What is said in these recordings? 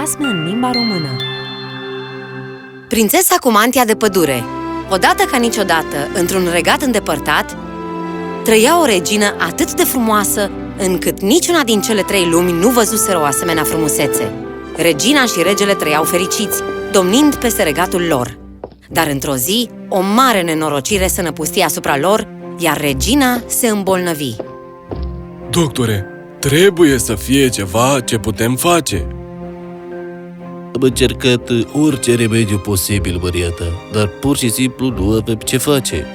basme în limba română Prințesa cu mantia de pădure Odată ca niciodată, într-un regat îndepărtat, trăia o regină atât de frumoasă încât niciuna din cele trei lumi nu văzuseră o asemenea frumusețe. Regina și regele trăiau fericiți, domnind peste regatul lor. Dar într-o zi, o mare nenorocire se năpustie asupra lor, iar regina se îmbolnăvi. Doctore, trebuie să fie ceva ce putem face. Am încercat orice remediu posibil, Mariata, dar pur și simplu nu avem ce face.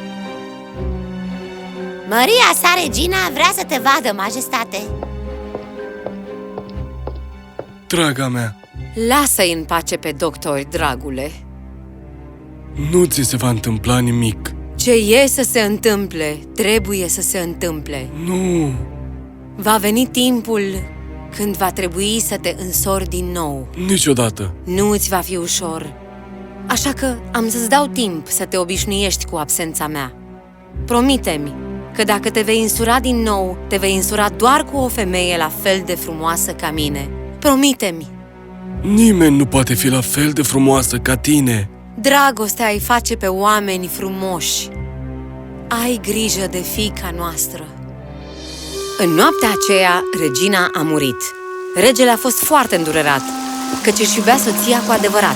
Maria sa, regina, vrea să te vadă, majestate Draga mea, Lasă-i în pace pe doctori, dragule! nu ți se va întâmpla nimic. Ce e să se întâmple, trebuie să se întâmple. Nu, Va veni timpul când va trebui să te însori din nou. niciodată. Nu îți va fi ușor. Așa că am să-ți dau timp să te obișnuiești cu absența mea. Promite-mi că dacă te vei însura din nou, te vei însura doar cu o femeie la fel de frumoasă ca mine. Promite-mi! Nimeni nu poate fi la fel de frumoasă ca tine. Dragostea îi face pe oameni frumoși. Ai grijă de fica noastră. În noaptea aceea, regina a murit. Regele a fost foarte îndurerat, căci își iubea soția cu adevărat.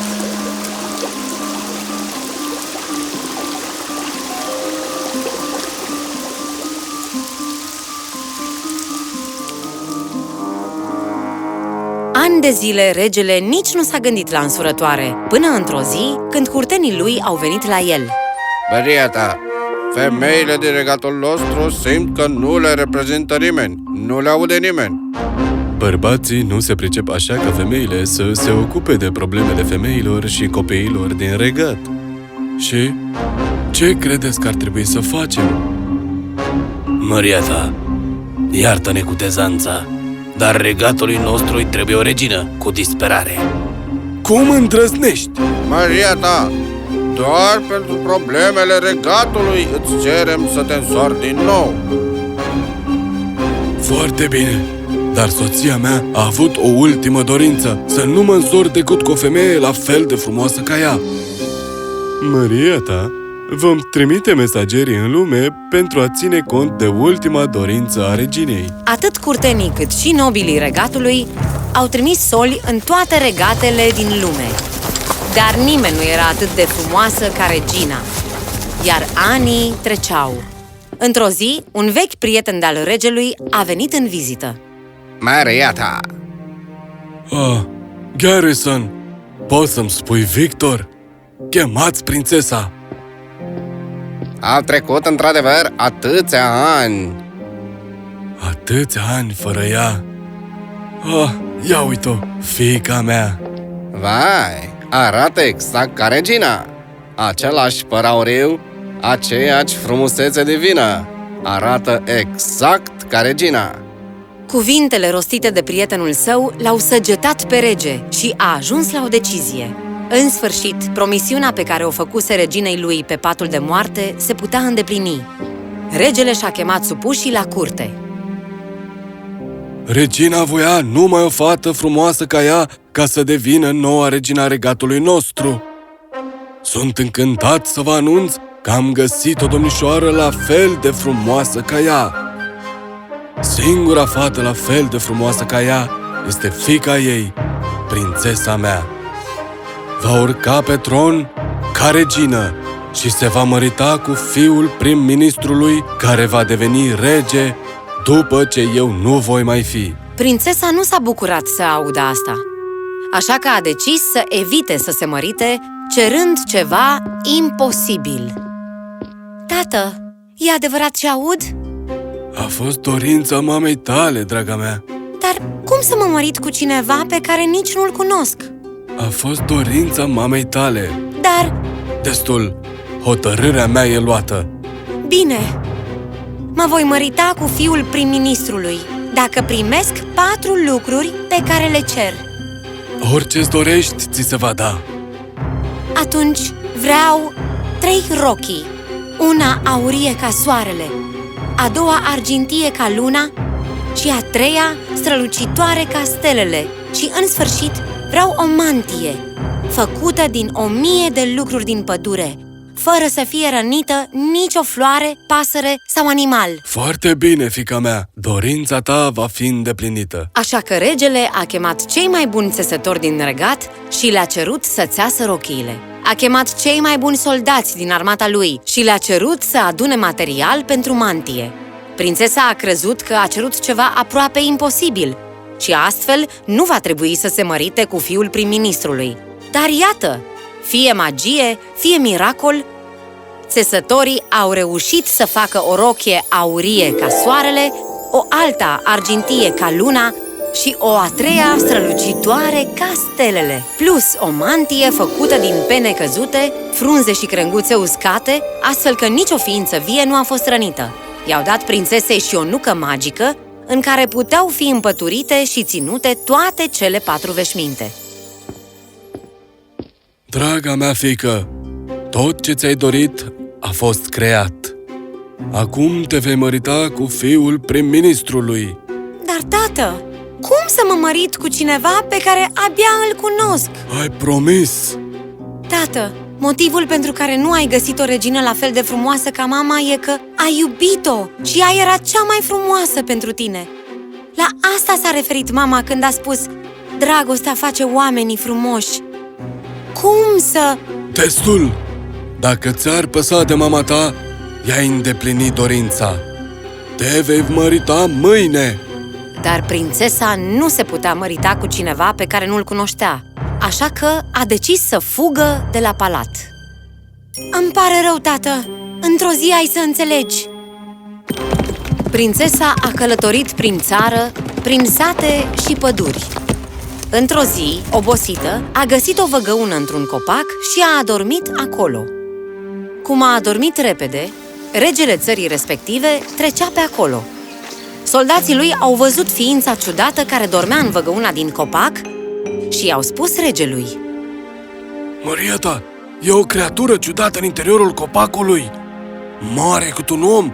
Ani de zile, regele nici nu s-a gândit la însurătoare, până într-o zi, când curtenii lui au venit la el. Maria ta, femeile din regatul nostru simt că nu le reprezintă nimeni, nu le aude nimeni. Bărbații nu se pricep așa ca femeile să se ocupe de problemele femeilor și copiilor din regat. Și ce credeți că ar trebui să facem? Mariata, iartă-ne cu tezanța, dar regatului nostru îi trebuie o regină cu disperare. Cum îndrăznești? Maria ta, doar pentru problemele regatului îți cerem să te însori din nou. Foarte bine, dar soția mea a avut o ultimă dorință, să nu mă însor decât cu o femeie la fel de frumoasă ca ea. Maria ta, vom trimite mesagerii în lume pentru a ține cont de ultima dorință a reginei. Atât curtenii cât și nobilii regatului au trimis soli în toate regatele din lume. Dar nimeni nu era atât de frumoasă ca regina. Iar anii treceau. Într-o zi, un vechi prieten de-al regelui a venit în vizită. Maria ta, Ah, Garrison, poți să-mi spui Victor? Chemați prințesa! au trecut într-adevăr atâția ani. Atâția ani fără ea. Ah, ia uite-o, fiica mea. Vai, arată exact ca regina. Același păr auriu, aceeași frumusețe divină. Arată exact ca regina. Cuvintele rostite de prietenul său l-au săgetat pe rege și a ajuns la o decizie. În sfârșit, promisiunea pe care o făcuse reginei lui pe patul de moarte se putea îndeplini. Regele și-a chemat supușii la curte. Regina voia numai o fată frumoasă ca ea ca să devină noua regina regatului nostru. Sunt încântat să vă anunț că am găsit o domnișoară la fel de frumoasă ca ea. Singura fată la fel de frumoasă ca ea este fica ei, prințesa mea. Va urca pe tron ca regină și se va mărita cu fiul prim-ministrului care va deveni rege după ce eu nu voi mai fi. Prințesa nu s-a bucurat să audă asta, așa că a decis să evite să se mărite, cerând ceva imposibil. Tată, e adevărat ce aud? A fost dorința mamei tale, draga mea. Dar cum să mă mărit cu cineva pe care nici nu-l cunosc? A fost dorința mamei tale. Dar, Destul. Hotărârea mea e luată. bine, mă voi mărita cu fiul prim-ministrului dacă primesc patru lucruri pe care le cer. Orice-ți dorești, ți se va da. Atunci vreau trei rochii, una aurie ca soarele, a doua argintie ca luna și a treia strălucitoare ca stelele. Și, în sfârșit, Vreau o mantie, făcută din o mie de lucruri din pădure, fără să fie rănită nicio floare, pasăre sau animal. Foarte bine, fica mea! Dorința ta va fi îndeplinită. Așa că regele a chemat cei mai buni țesători din regat și le-a cerut să țeasă rochiile. A chemat cei mai buni soldați din armata lui și le-a cerut să adune material pentru mantie. Prințesa a crezut că a cerut ceva aproape imposibil și astfel nu va trebui să se mărite cu fiul prim-ministrului. Dar iată, fie magie, fie miracol, țesătorii au reușit să facă o rochie aurie ca soarele, o alta argintie ca luna și o a treia strălucitoare ca stelele, plus o mantie făcută din pene căzute, frunze și crenguțe uscate, astfel că nicio ființă vie nu a fost rănită. I-au dat prințesei și o nucă magică, în care puteau fi împăturite și ținute toate cele patru veșminte. Draga mea fică, tot ce ți-ai dorit a fost creat. Acum te vei mărita cu fiul prim-ministrului. Dar, tată, cum să mă mărit cu cineva pe care abia îl cunosc? Ai promis! Tată, motivul pentru care nu ai găsit o regină la fel de frumoasă ca mama e că ai iubit-o și ea era cea mai frumoasă pentru tine. La asta s-a referit mama când a spus Dragostea face oamenii frumoși. Cum să... Destul! Dacă ți-ar păsa de mama ta, i-ai îndeplinit dorința. Te vei mărita mâine! Dar prințesa nu se putea mărita cu cineva pe care nu-l cunoștea, așa că a decis să fugă de la palat. Îmi pare rău, tată! Într-o zi ai să înțelegi! Prințesa a călătorit prin țară, prin sate și păduri. Într-o zi, obosită, a găsit o văgăună într-un copac și a adormit acolo. Cum a adormit repede, regele țării respective trecea pe acolo. Soldații lui au văzut ființa ciudată care dormea în văgăuna din copac și i-au spus regelui. Maria ta, e o creatură ciudată în interiorul copacului. Mare cât un om,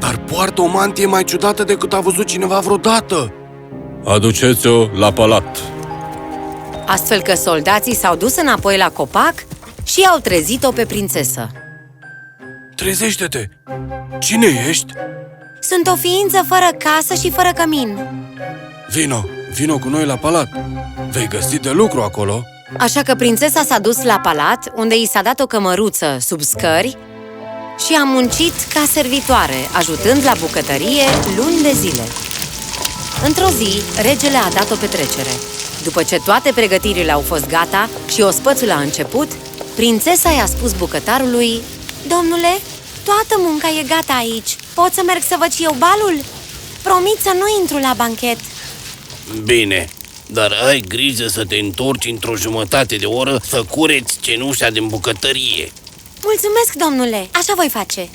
dar poartă o mantie mai ciudată decât a văzut cineva vreodată. Aduceți-o la palat. Astfel că soldații s-au dus înapoi la copac și au trezit-o pe prințesă. Trezește-te! Cine ești? Sunt o ființă fără casă și fără cămin. Vino, vino cu noi la palat. Vei găsi de lucru acolo. Așa că prințesa s-a dus la palat, unde i s-a dat o cămăruță sub scări și a muncit ca servitoare, ajutând la bucătărie luni de zile. Într-o zi, regele a dat o petrecere. După ce toate pregătirile au fost gata și ospățul a început, prințesa i-a spus bucătarului Domnule, toată munca e gata aici. Pot să merg să văd și eu balul? Promit să nu intru la banchet. Bine, dar ai grijă să te întorci într-o jumătate de oră să cureți cenușa din bucătărie. Mulțumesc, domnule! Așa voi face!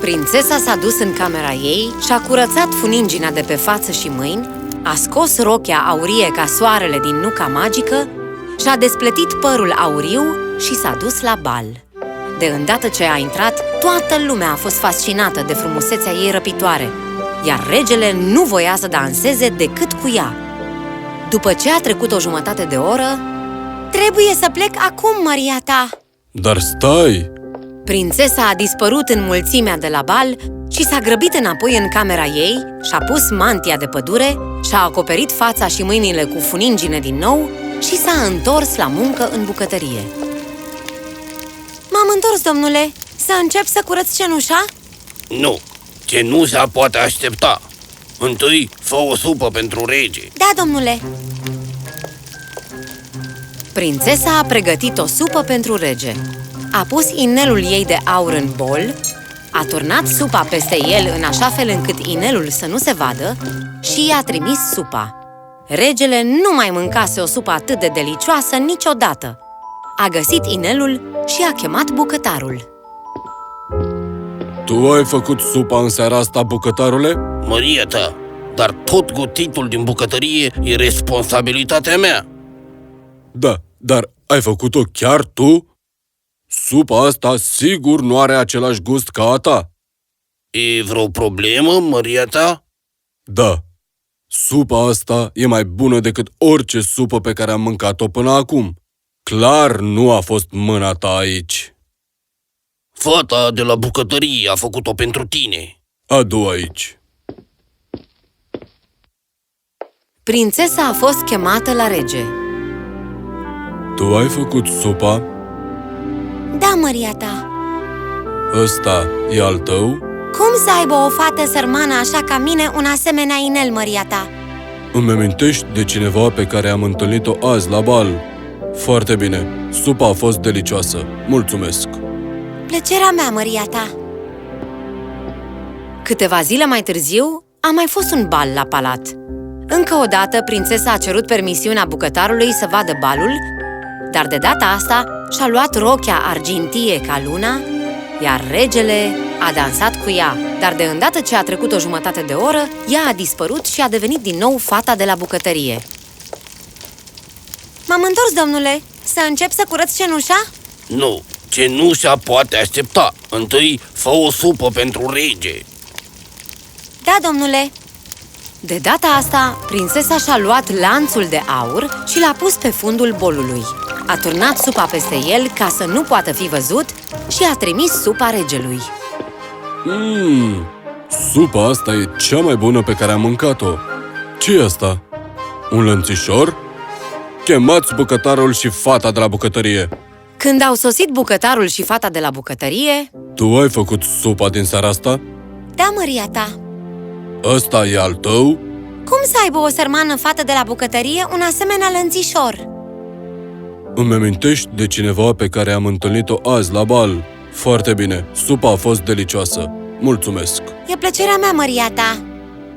Prințesa s-a dus în camera ei și-a curățat funingina de pe față și mâini, a scos rochea aurie ca soarele din nuca magică și-a despletit părul auriu și s-a dus la bal. De îndată ce a intrat, toată lumea a fost fascinată de frumusețea ei răpitoare, iar regele nu voia să danseze decât cu ea. După ce a trecut o jumătate de oră, Trebuie să plec acum, Maria ta! Dar stai! Prințesa a dispărut în mulțimea de la bal și s-a grăbit înapoi în camera ei, și-a pus mantia de pădure, și-a acoperit fața și mâinile cu funingine din nou și s-a întors la muncă în bucătărie. M-am întors, domnule! Să încep să curăț cenușa? Nu, cenușa poate aștepta. Întâi, fă o supă pentru rege. Da, domnule! Prințesa a pregătit o supă pentru rege. A pus inelul ei de aur în bol, a turnat supa peste el în așa fel încât inelul să nu se vadă și i-a trimis supa. Regele nu mai mâncase o supă atât de delicioasă niciodată. A găsit inelul și a chemat bucătarul. Tu ai făcut supa în seara asta, bucătarule? Măria ta, dar tot gutitul din bucătărie e responsabilitatea mea. Da, dar ai făcut-o chiar tu? Supa asta sigur nu are același gust ca a ta. E vreo problemă, Maria ta? Da, Supa asta e mai bună decât orice supă pe care am mâncat-o până acum. Clar nu a fost mâna ta aici. Fata de la bucătărie a făcut-o pentru tine. Adu aici. Prințesa a fost chemată la rege. Tu ai făcut supa? Da, măria ta Ăsta e al tău? Cum să aibă o fată sărmană așa ca mine un asemenea inel, măria ta? Îmi amintești de cineva pe care am întâlnit-o azi la bal? Foarte bine. Supa a fost delicioasă. Mulțumesc. Plăcerea mea, măria ta Câteva zile mai târziu, a mai fost un bal la palat. Încă o dată, prințesa a cerut permisiunea bucătarului să vadă balul, dar de data asta și-a luat rochea argintie ca luna, iar regele a dansat cu ea. Dar de îndată ce a trecut o jumătate de oră, ea a dispărut și a devenit din nou fata de la bucătărie. M-am întors, domnule Să încep să curăț cenușa? Nu, cenușa poate aștepta. Întâi fă o supă pentru rege. Da, domnule De data asta, prințesa și-a luat lanțul de aur și l-a pus pe fundul bolului. A turnat supa peste el ca să nu poată fi văzut și a trimis supa regelui. Mmm, supa asta e cea mai bună pe care am mâncat-o. ce e asta? Un lănțișor? Chemați bucătarul și fata de la bucătărie. Când au sosit bucătarul și fata de la bucătărie, Tu ai făcut supa din seara asta? Da, măria ta Ăsta e al tău? Cum să aibă o sărmană fată de la bucătărie un asemenea lănțișor? Îmi amintești de cineva pe care am întâlnit-o azi la bal? Foarte bine, supa a fost delicioasă. Mulțumesc! E plăcerea mea, măria ta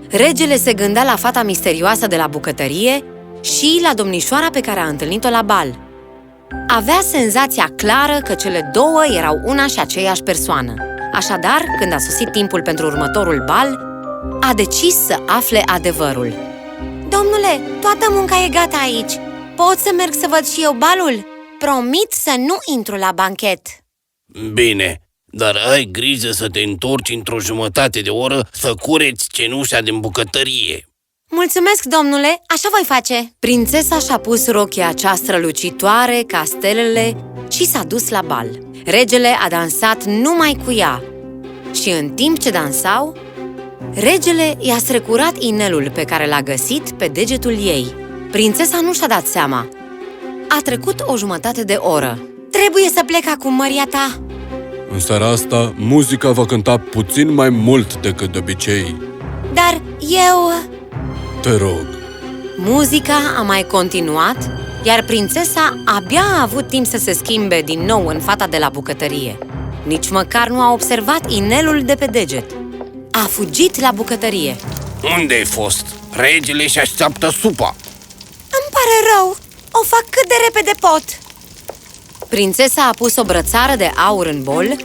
regele se gândea la fata misterioasă de la bucătărie și la domnișoara pe care a întâlnit-o la bal. Avea senzația clară că cele două erau una și aceeași persoană. Așadar, când a sosit timpul pentru următorul bal, a decis să afle adevărul. Domnule, toată munca e gata aici Pot să merg să văd și eu balul? Promit să nu intru la banchet Bine, dar ai grijă să te întorci într-o jumătate de oră să cureți cenușa din bucătărie. Mulțumesc, domnule, așa voi face Prințesa și-a pus rochia cea strălucitoare ca stelele și s-a dus la bal. Regele a dansat numai cu ea și în timp ce dansau, regele i-a strecurat inelul pe care l-a găsit pe degetul ei. Prințesa nu și-a dat seama. A trecut o jumătate de oră. Trebuie să plec acum, măria ta În seara asta, muzica va cânta puțin mai mult decât de obicei. Dar eu... Te rog. Muzica a mai continuat, iar prințesa abia a avut timp să se schimbe din nou în fata de la bucătărie. Nici măcar nu a observat inelul de pe deget. A fugit la bucătărie. Unde ai fost? Regele și așteaptă supa. Îmi pare rău O fac cât de repede pot Prințesa a pus o brățară de aur în bol,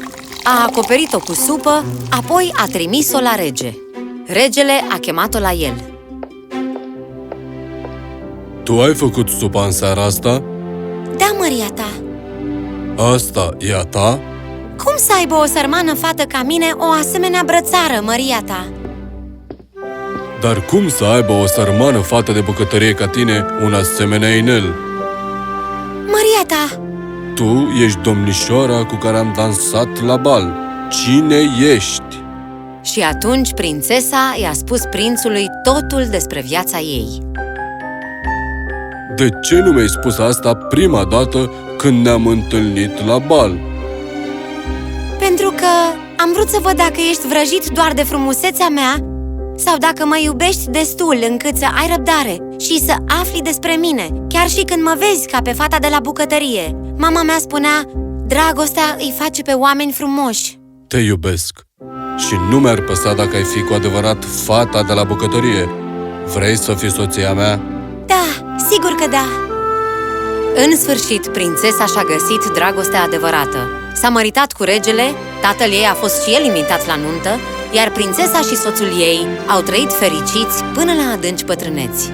a acoperit-o cu supă, apoi a trimis-o la rege. Regele a chemat-o la el. Tu ai făcut supa în seara asta? Da, măria ta Asta e a ta? Cum să aibă o sărmană fată ca mine o asemenea brățară, măria ta? Dar cum să aibă o sărmană fată de bucătărie ca tine un asemenea inel? Măria ta, Tu ești domnișoara cu care am dansat la bal. Cine ești? Și atunci prințesa i-a spus prințului totul despre viața ei. De ce nu mi-ai spus asta prima dată când ne-am întâlnit la bal? pentru că am vrut să văd dacă ești vrăjit doar de frumusețea mea sau dacă mă iubești destul încât să ai răbdare și să afli despre mine, chiar și când mă vezi ca pe fata de la bucătărie. Mama mea spunea, dragostea îi face pe oameni frumoși. Te iubesc. Și nu mi-ar păsa dacă ai fi cu adevărat fata de la bucătărie. Vrei să fii soția mea? Da, sigur că da. În sfârșit, prințesa și-a găsit dragostea adevărată. S-a măritat cu regele, tatăl ei a fost și el invitat la nuntă, iar prințesa și soțul ei au trăit fericiți până la adânci pătrâneți.